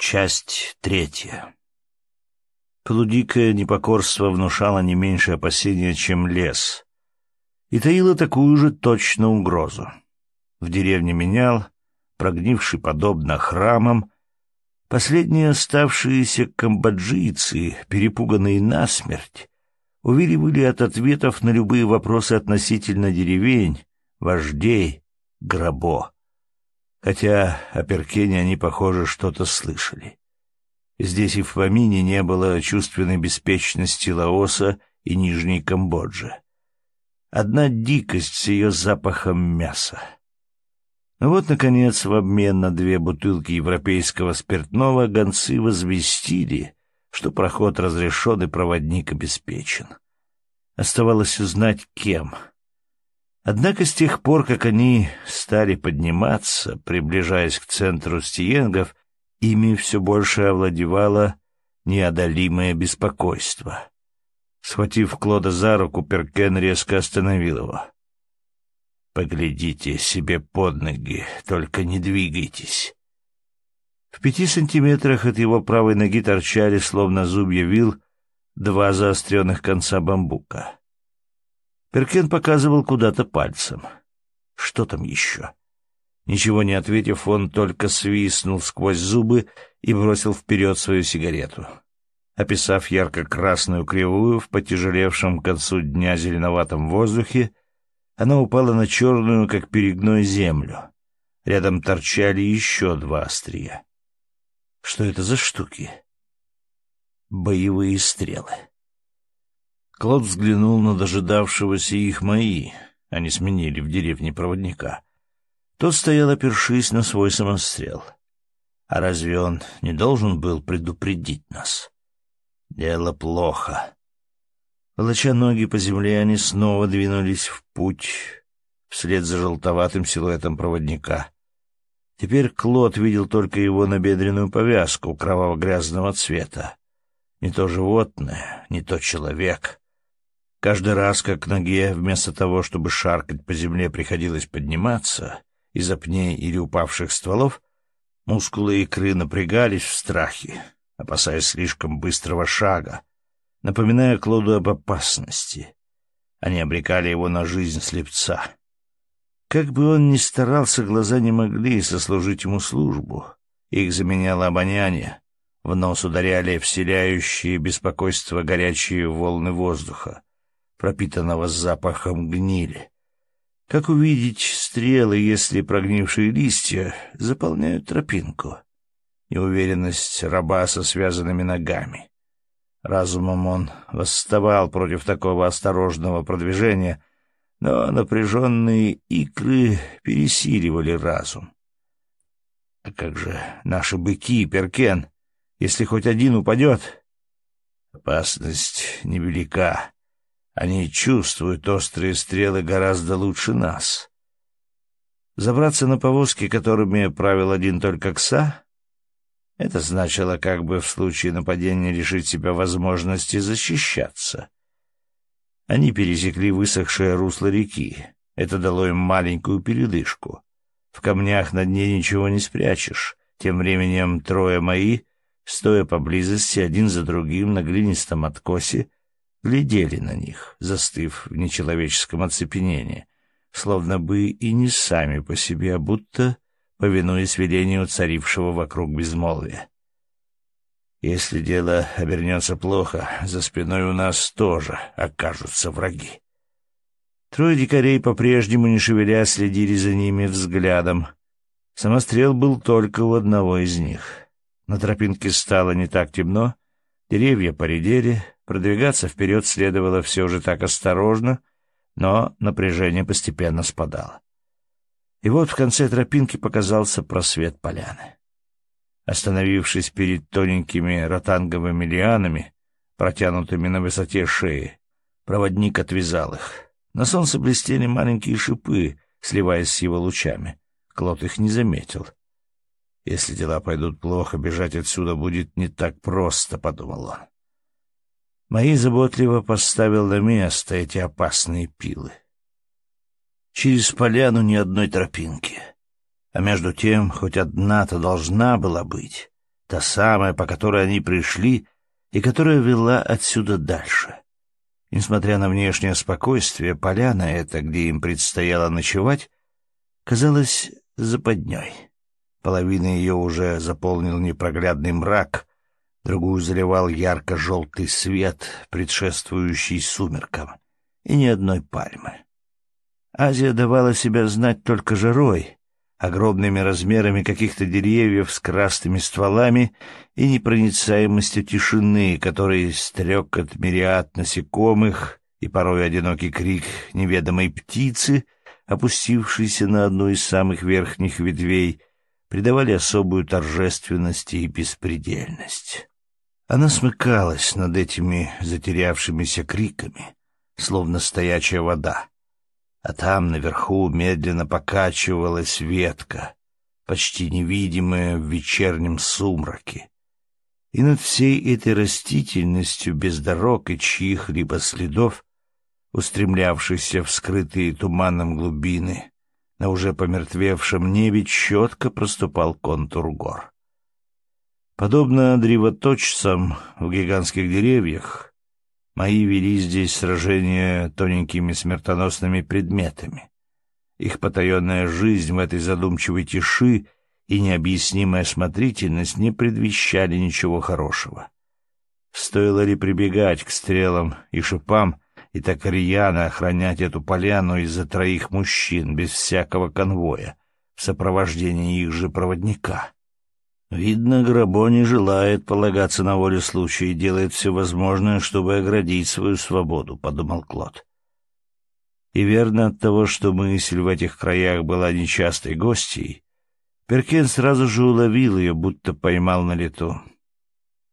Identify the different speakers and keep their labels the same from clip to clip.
Speaker 1: Часть третья. Полудикое непокорство внушало не меньше опасения, чем лес, и таило такую же точно угрозу. В деревне менял, прогнивший подобно храмам, последние оставшиеся камбоджийцы, перепуганные насмерть, увиливали от ответов на любые вопросы относительно деревень, вождей, грабо хотя о Перкене они, похоже, что-то слышали. Здесь и в помине не было чувственной беспечности Лаоса и Нижней Камбоджи. Одна дикость с ее запахом мяса. Ну вот, наконец, в обмен на две бутылки европейского спиртного гонцы возвестили, что проход разрешен и проводник обеспечен. Оставалось узнать, кем — Однако с тех пор, как они стали подниматься, приближаясь к центру стиенгов, ими все больше овладевало неодолимое беспокойство. Схватив Клода за руку, Перкен резко остановил его. «Поглядите себе под ноги, только не двигайтесь». В пяти сантиметрах от его правой ноги торчали, словно зубья вил, два заостренных конца бамбука. Перкен показывал куда-то пальцем. Что там еще? Ничего не ответив, он только свистнул сквозь зубы и бросил вперед свою сигарету. Описав ярко-красную кривую в потяжелевшем к концу дня зеленоватом воздухе, она упала на черную, как перегной, землю. Рядом торчали еще два острия. Что это за штуки? Боевые стрелы. Клод взглянул на дожидавшегося их мои. Они сменили в деревне проводника. Тот стоял, опершись на свой самострел. А разве он не должен был предупредить нас? Дело плохо. Волоча ноги по земле, они снова двинулись в путь вслед за желтоватым силуэтом проводника. Теперь Клод видел только его набедренную повязку кроваво-грязного цвета. Не то животное, не то человек. Каждый раз, как ноге, вместо того, чтобы шаркать по земле, приходилось подниматься из-за пней или упавших стволов, мускулы икры напрягались в страхе, опасаясь слишком быстрого шага, напоминая Клоду об опасности. Они обрекали его на жизнь слепца. Как бы он ни старался, глаза не могли сослужить ему службу. Их заменяло обоняние. В нос ударяли вселяющие беспокойство горячие волны воздуха пропитанного запахом гнили. Как увидеть стрелы, если прогнившие листья заполняют тропинку? Неуверенность раба со связанными ногами. Разумом он восставал против такого осторожного продвижения, но напряженные икры пересиливали разум. А как же наши быки, Перкен? Если хоть один упадет? Опасность невелика. Они чувствуют острые стрелы гораздо лучше нас. Забраться на повозки, которыми правил один только Кса, это значило как бы в случае нападения лишить себя возможности защищаться. Они пересекли высохшее русло реки. Это дало им маленькую передышку. В камнях на дне ничего не спрячешь. Тем временем трое мои, стоя поблизости один за другим на глинистом откосе, глядели на них, застыв в нечеловеческом оцепенении, словно бы и не сами по себе, а будто повинуясь велению царившего вокруг безмолвия. Если дело обернется плохо, за спиной у нас тоже окажутся враги. Трое дикарей, по-прежнему не шевеля, следили за ними взглядом. Самострел был только у одного из них. На тропинке стало не так темно, деревья поредели, Продвигаться вперед следовало все же так осторожно, но напряжение постепенно спадало. И вот в конце тропинки показался просвет поляны. Остановившись перед тоненькими ротанговыми лианами, протянутыми на высоте шеи, проводник отвязал их. На солнце блестели маленькие шипы, сливаясь с его лучами. Клод их не заметил. «Если дела пойдут плохо, бежать отсюда будет не так просто», — подумал он. Мои заботливо поставил на место эти опасные пилы. Через поляну ни одной тропинки. А между тем, хоть одна-то должна была быть. та самая, по которой они пришли и которая вела отсюда дальше. Несмотря на внешнее спокойствие, поляна эта, где им предстояло ночевать, казалась западней. Половина ее уже заполнил непроглядный мрак, другую заливал ярко-желтый свет, предшествующий сумеркам, и ни одной пальмы. Азия давала себя знать только жарой, огромными размерами каких-то деревьев с красными стволами и непроницаемостью тишины, которой стрекот мириад насекомых и порой одинокий крик неведомой птицы, опустившейся на одну из самых верхних ветвей, придавали особую торжественность и беспредельность. Она смыкалась над этими затерявшимися криками, словно стоячая вода а там наверху медленно покачивалась ветка, почти невидимая в вечернем сумраке. И над всей этой растительностью без дорог и чьих-либо следов, устремлявшихся в скрытые туманом глубины, на уже помертвевшем небе четко проступал контур гор. Подобно древоточцам в гигантских деревьях, Мои вели здесь сражения тоненькими смертоносными предметами. Их потаенная жизнь в этой задумчивой тиши и необъяснимая осмотрительность не предвещали ничего хорошего. Стоило ли прибегать к стрелам и шипам и так рьяно охранять эту поляну из-за троих мужчин без всякого конвоя в сопровождении их же проводника? Видно, Грабо не желает полагаться на волю случая и делает все возможное, чтобы оградить свою свободу, — подумал Клод. И верно от того, что мысль в этих краях была нечастой гостьей, Перкен сразу же уловил ее, будто поймал на лету.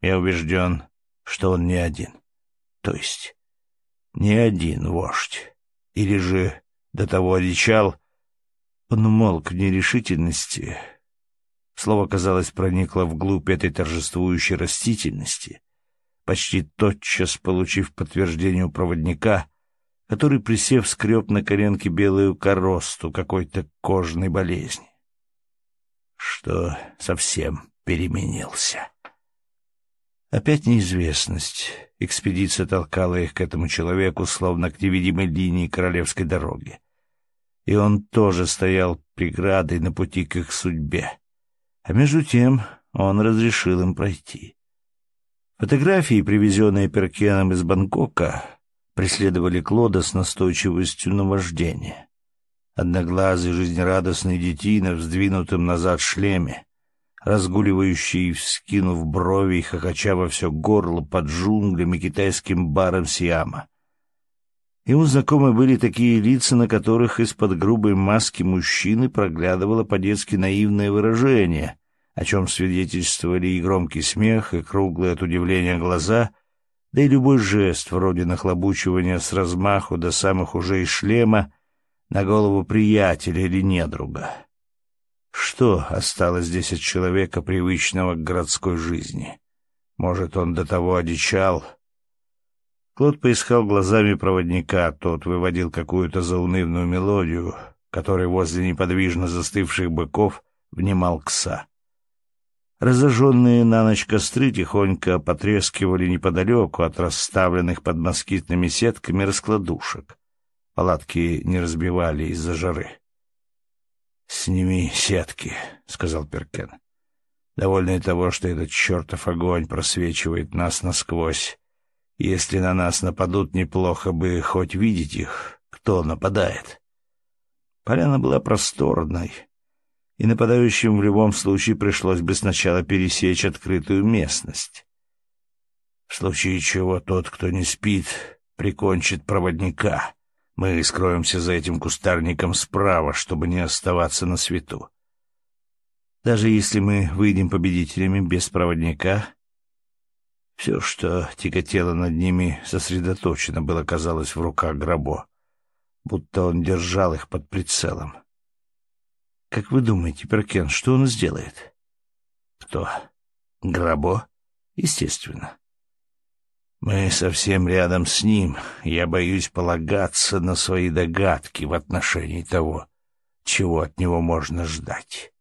Speaker 1: Я убежден, что он не один. То есть, не один вождь. Или же до того одичал, он умолк в нерешительности, — Слово, казалось, проникло вглубь этой торжествующей растительности, почти тотчас получив подтверждение у проводника, который, присев, скреб на коленке белую коросту какой-то кожной болезни. Что совсем переменился. Опять неизвестность. Экспедиция толкала их к этому человеку, словно к невидимой линии королевской дороги. И он тоже стоял преградой на пути к их судьбе. А между тем он разрешил им пройти. Фотографии, привезенные Перкеном из Бангкока, преследовали Клода с настойчивостью наваждения. Одноглазый жизнерадостный детина в сдвинутом назад шлеме, разгуливающий, вскинув брови и хохоча во все горло под джунглями китайским баром Сиама. Ему знакомы были такие лица, на которых из-под грубой маски мужчины проглядывало по-детски наивное выражение, о чем свидетельствовали и громкий смех, и круглые от удивления глаза, да и любой жест, вроде нахлобучивания с размаху до самых ужей шлема на голову приятеля или недруга. Что осталось здесь от человека, привычного к городской жизни? Может, он до того одичал? Клод поискал глазами проводника, тот выводил какую-то заунывную мелодию, которой возле неподвижно застывших быков внимал кса. Разожженные на ночь костры тихонько потрескивали неподалеку от расставленных под москитными сетками раскладушек. Палатки не разбивали из-за жары. — Сними сетки, — сказал Перкен. — Довольный того, что этот чертов огонь просвечивает нас насквозь. Если на нас нападут, неплохо бы хоть видеть их, кто нападает. Поляна была просторной, и нападающим в любом случае пришлось бы сначала пересечь открытую местность. В случае чего тот, кто не спит, прикончит проводника. Мы скроемся за этим кустарником справа, чтобы не оставаться на свету. Даже если мы выйдем победителями без проводника, все, что тяготело над ними, сосредоточено было, казалось, в руках Грабо, будто он держал их под прицелом. Как вы думаете, Перкен, что он сделает? Кто? Грабо? Естественно. Мы совсем рядом с ним. Я боюсь полагаться на свои догадки в отношении того, чего от него можно ждать.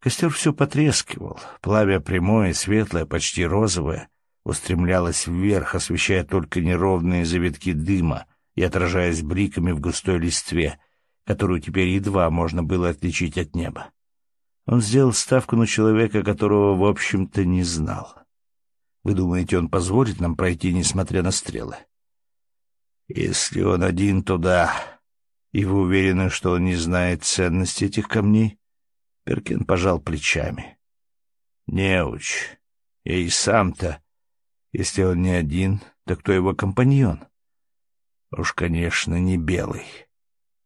Speaker 1: Костер все потрескивал. Пламя прямое, светлое, почти розовое, устремлялось вверх, освещая только неровные завитки дыма и отражаясь бриками в густой листве, которую теперь едва можно было отличить от неба. Он сделал ставку на человека, которого, в общем-то, не знал. Вы думаете, он позволит нам пройти, несмотря на стрелы? Если он один, то да. И вы уверены, что он не знает ценности этих камней? Перкин пожал плечами. «Неуч, я и сам-то, если он не один, то кто его компаньон?» «Уж, конечно, не белый.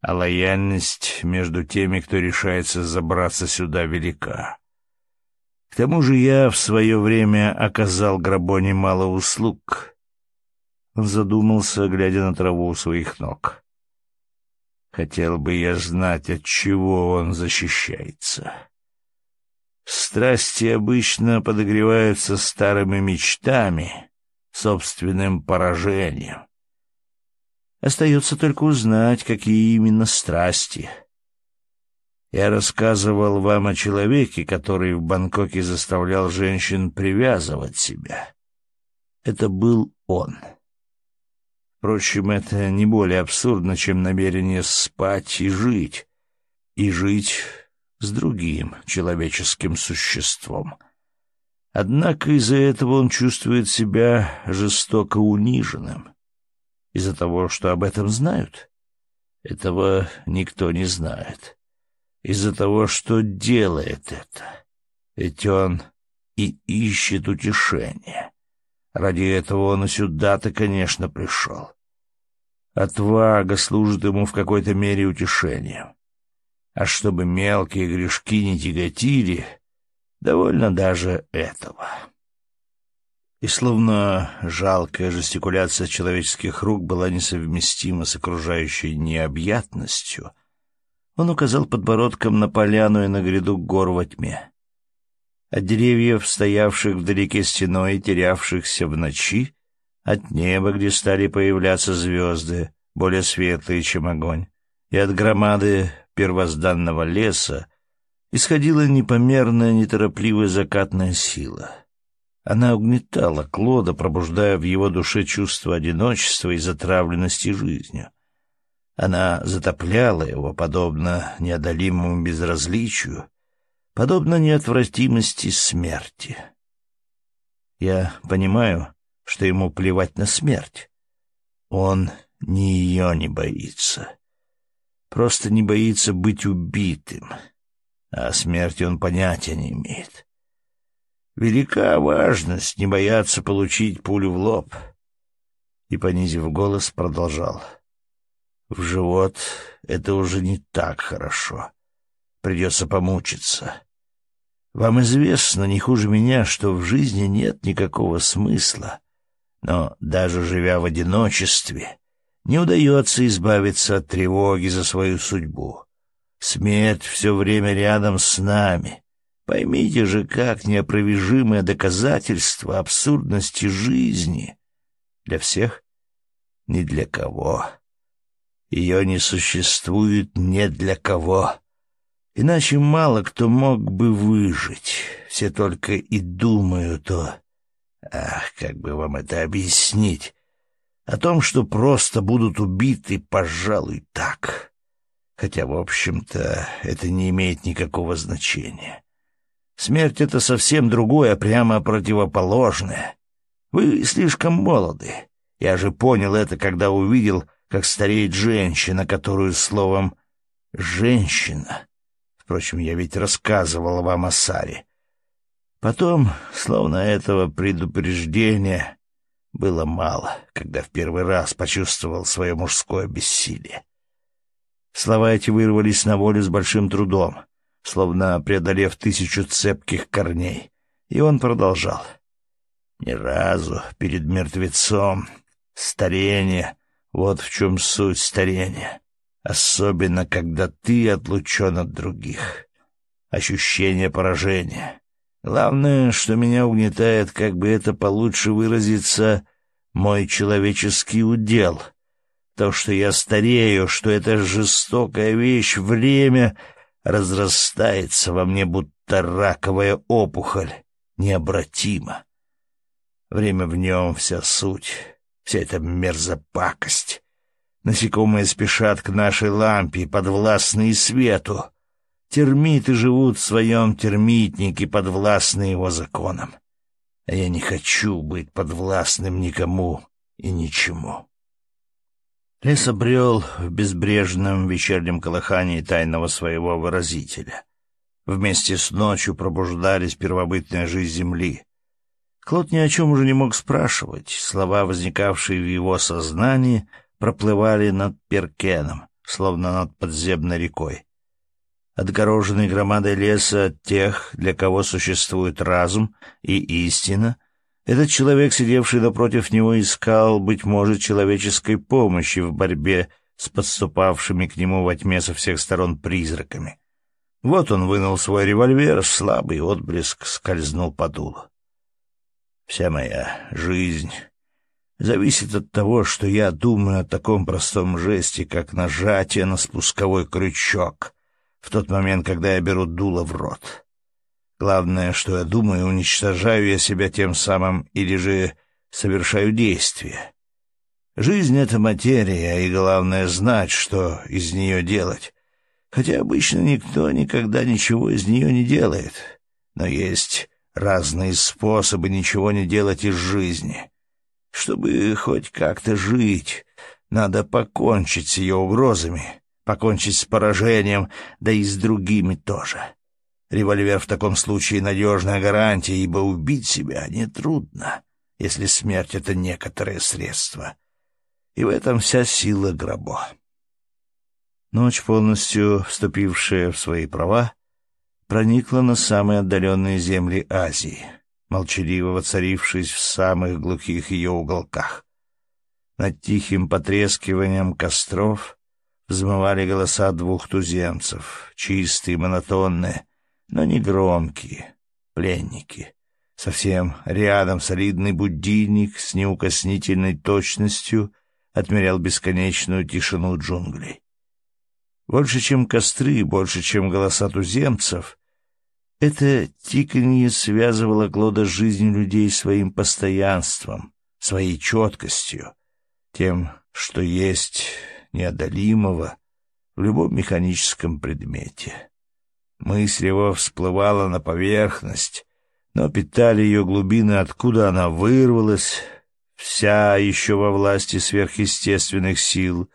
Speaker 1: А лояльность между теми, кто решается забраться сюда, велика. К тому же я в свое время оказал Грабо немало услуг». Он задумался, глядя на траву у своих ног. Хотел бы я знать, от чего он защищается. Страсти обычно подогреваются старыми мечтами, собственным поражением. Остается только узнать, какие именно страсти. Я рассказывал вам о человеке, который в Бангкоке заставлял женщин привязывать себя. Это был он. Впрочем, это не более абсурдно, чем намерение спать и жить. И жить с другим человеческим существом. Однако из-за этого он чувствует себя жестоко униженным. Из-за того, что об этом знают? Этого никто не знает. Из-за того, что делает это. Ведь он и ищет утешение. Ради этого он и сюда-то, конечно, пришел. Отвага служит ему в какой-то мере утешением. А чтобы мелкие грешки не тяготили, довольно даже этого. И словно жалкая жестикуляция человеческих рук была несовместима с окружающей необъятностью, он указал подбородком на поляну и на гряду гор во тьме. От деревьев, стоявших вдалеке стеной и терявшихся в ночи, от неба, где стали появляться звезды, более светлые, чем огонь, и от громады первозданного леса исходила непомерная, неторопливая закатная сила. Она угнетала Клода, пробуждая в его душе чувство одиночества и затравленности жизнью. Она затопляла его, подобно неодолимому безразличию, подобно неотвратимости смерти. Я понимаю, что ему плевать на смерть. Он ни ее не боится. Просто не боится быть убитым. А о смерти он понятия не имеет. Велика важность не бояться получить пулю в лоб. И, понизив голос, продолжал. В живот это уже не так хорошо. Придется помучиться. Вам известно, не хуже меня, что в жизни нет никакого смысла. Но даже живя в одиночестве, не удается избавиться от тревоги за свою судьбу. Смерть все время рядом с нами. Поймите же, как неопровержимое доказательство абсурдности жизни. Для всех? Ни для кого. Ее не существует ни для кого. Иначе мало кто мог бы выжить. Все только и думают о... Ах, как бы вам это объяснить? О том, что просто будут убиты, пожалуй, так. Хотя, в общем-то, это не имеет никакого значения. Смерть — это совсем другое, прямо противоположное. Вы слишком молоды. Я же понял это, когда увидел, как стареет женщина, которую словом «женщина». Впрочем, я ведь рассказывал вам о Саре. Потом, словно этого предупреждения, было мало, когда в первый раз почувствовал свое мужское бессилие. Слова эти вырвались на волю с большим трудом, словно преодолев тысячу цепких корней, и он продолжал. Ни разу перед мертвецом старение, вот в чем суть старения, особенно когда ты отлучен от других. Ощущение поражения — Главное, что меня угнетает, как бы это получше выразиться, мой человеческий удел. То, что я старею, что эта жестокая вещь, время, разрастается во мне, будто раковая опухоль, необратима. Время в нем — вся суть, вся эта мерзопакость. Насекомые спешат к нашей лампе, подвластные свету. Термиты живут в своем термитнике, подвластные его законам. А я не хочу быть подвластным никому и ничему. Лес обрел в безбрежном вечернем колыхании тайного своего выразителя. Вместе с ночью пробуждались первобытная жизнь земли. Клод ни о чем уже не мог спрашивать. Слова, возникавшие в его сознании — проплывали над Перкеном, словно над подземной рекой. Отгороженный громадой леса от тех, для кого существует разум и истина, этот человек, сидевший напротив него, искал, быть может, человеческой помощи в борьбе с подступавшими к нему во тьме со всех сторон призраками. Вот он вынул свой револьвер, слабый отблеск скользнул по дулу. Вся моя жизнь зависит от того, что я думаю о таком простом жесте, как нажатие на спусковой крючок в тот момент, когда я беру дуло в рот. Главное, что я думаю, уничтожаю я себя тем самым или же совершаю действие. Жизнь — это материя, и главное — знать, что из нее делать. Хотя обычно никто никогда ничего из нее не делает. Но есть разные способы ничего не делать из жизни — чтобы хоть как-то жить, надо покончить с ее угрозами, покончить с поражением, да и с другими тоже. Револьвер в таком случае надежная гарантия, ибо убить себя нетрудно, если смерть — это некоторое средство. И в этом вся сила грабо. Ночь, полностью вступившая в свои права, проникла на самые отдаленные земли Азии — молчаливо воцарившись в самых глухих ее уголках. Над тихим потрескиванием костров взмывали голоса двух туземцев, чистые, монотонные, но не громкие, пленники. Совсем рядом солидный будильник с неукоснительной точностью отмерял бесконечную тишину джунглей. Больше, чем костры, больше, чем голоса туземцев, это тиканье связывало Клода с жизнью людей своим постоянством, своей четкостью, тем, что есть неодолимого в любом механическом предмете. Мысль его всплывала на поверхность, но питали ее глубины, откуда она вырвалась, вся еще во власти сверхъестественных сил,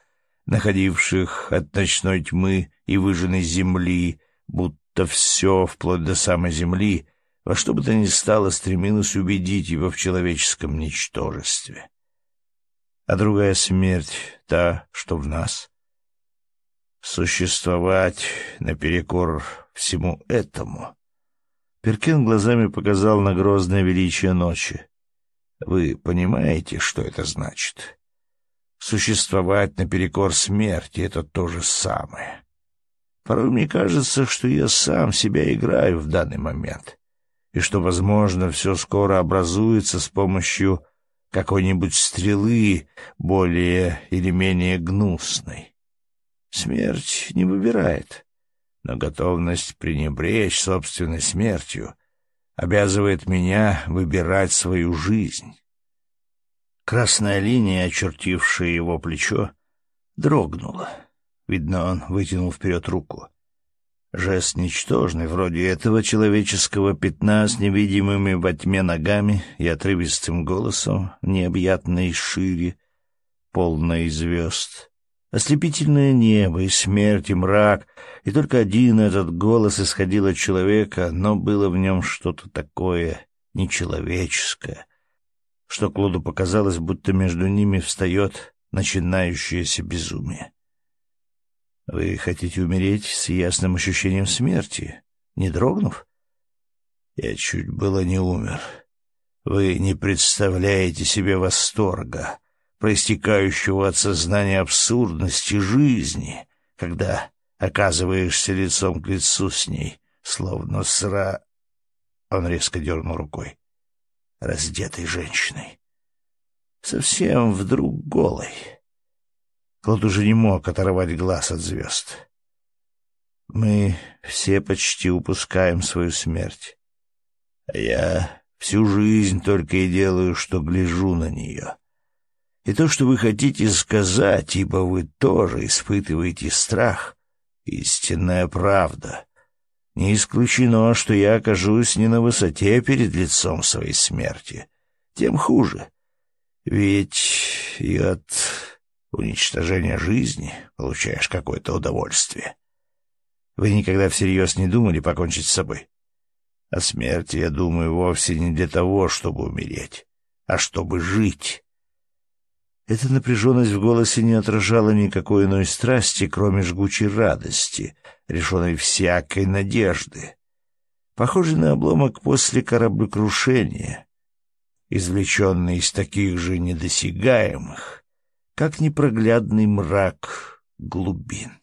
Speaker 1: находивших от ночной тьмы и выжженной земли, будто все, вплоть до самой земли, во что бы то ни стало, стремилось убедить его в человеческом ничтожестве. А другая смерть, та, что в нас. Существовать наперекор всему этому. Перкин глазами показал на грозное величие ночи. Вы понимаете, что это значит? Существовать наперекор смерти — это то же самое. Порой мне кажется, что я сам себя играю в данный момент, и что, возможно, все скоро образуется с помощью какой-нибудь стрелы, более или менее гнусной. Смерть не выбирает, но готовность пренебречь собственной смертью обязывает меня выбирать свою жизнь. Красная линия, очертившая его плечо, дрогнула. Видно, он вытянул вперед руку. Жест ничтожный, вроде этого человеческого пятна с невидимыми во тьме ногами и отрывистым голосом, необъятной шире, полной звезд. Ослепительное небо и смерть, и мрак, и только один этот голос исходил от человека, но было в нем что-то такое нечеловеческое, что Клоду показалось, будто между ними встает начинающееся безумие. Вы хотите умереть с ясным ощущением смерти, не дрогнув? Я чуть было не умер. Вы не представляете себе восторга, проистекающего от сознания абсурдности жизни, когда оказываешься лицом к лицу с ней, словно сра... Он резко дернул рукой. Раздетой женщиной. Совсем вдруг голой. Клод уже не мог оторвать глаз от звезд. Мы все почти упускаем свою смерть. А я всю жизнь только и делаю, что гляжу на нее. И то, что вы хотите сказать, ибо вы тоже испытываете страх, истинная правда. Не исключено, что я окажусь не на высоте перед лицом своей смерти. Тем хуже. Ведь и от уничтожения жизни получаешь какое-то удовольствие. Вы никогда всерьез не думали покончить с собой? О смерти я думаю вовсе не для того, чтобы умереть, а чтобы жить. Эта напряженность в голосе не отражала никакой иной страсти, кроме жгучей радости, решенной всякой надежды. Похожий на обломок после кораблекрушения, извлеченный из таких же недосягаемых, как непроглядный мрак глубин.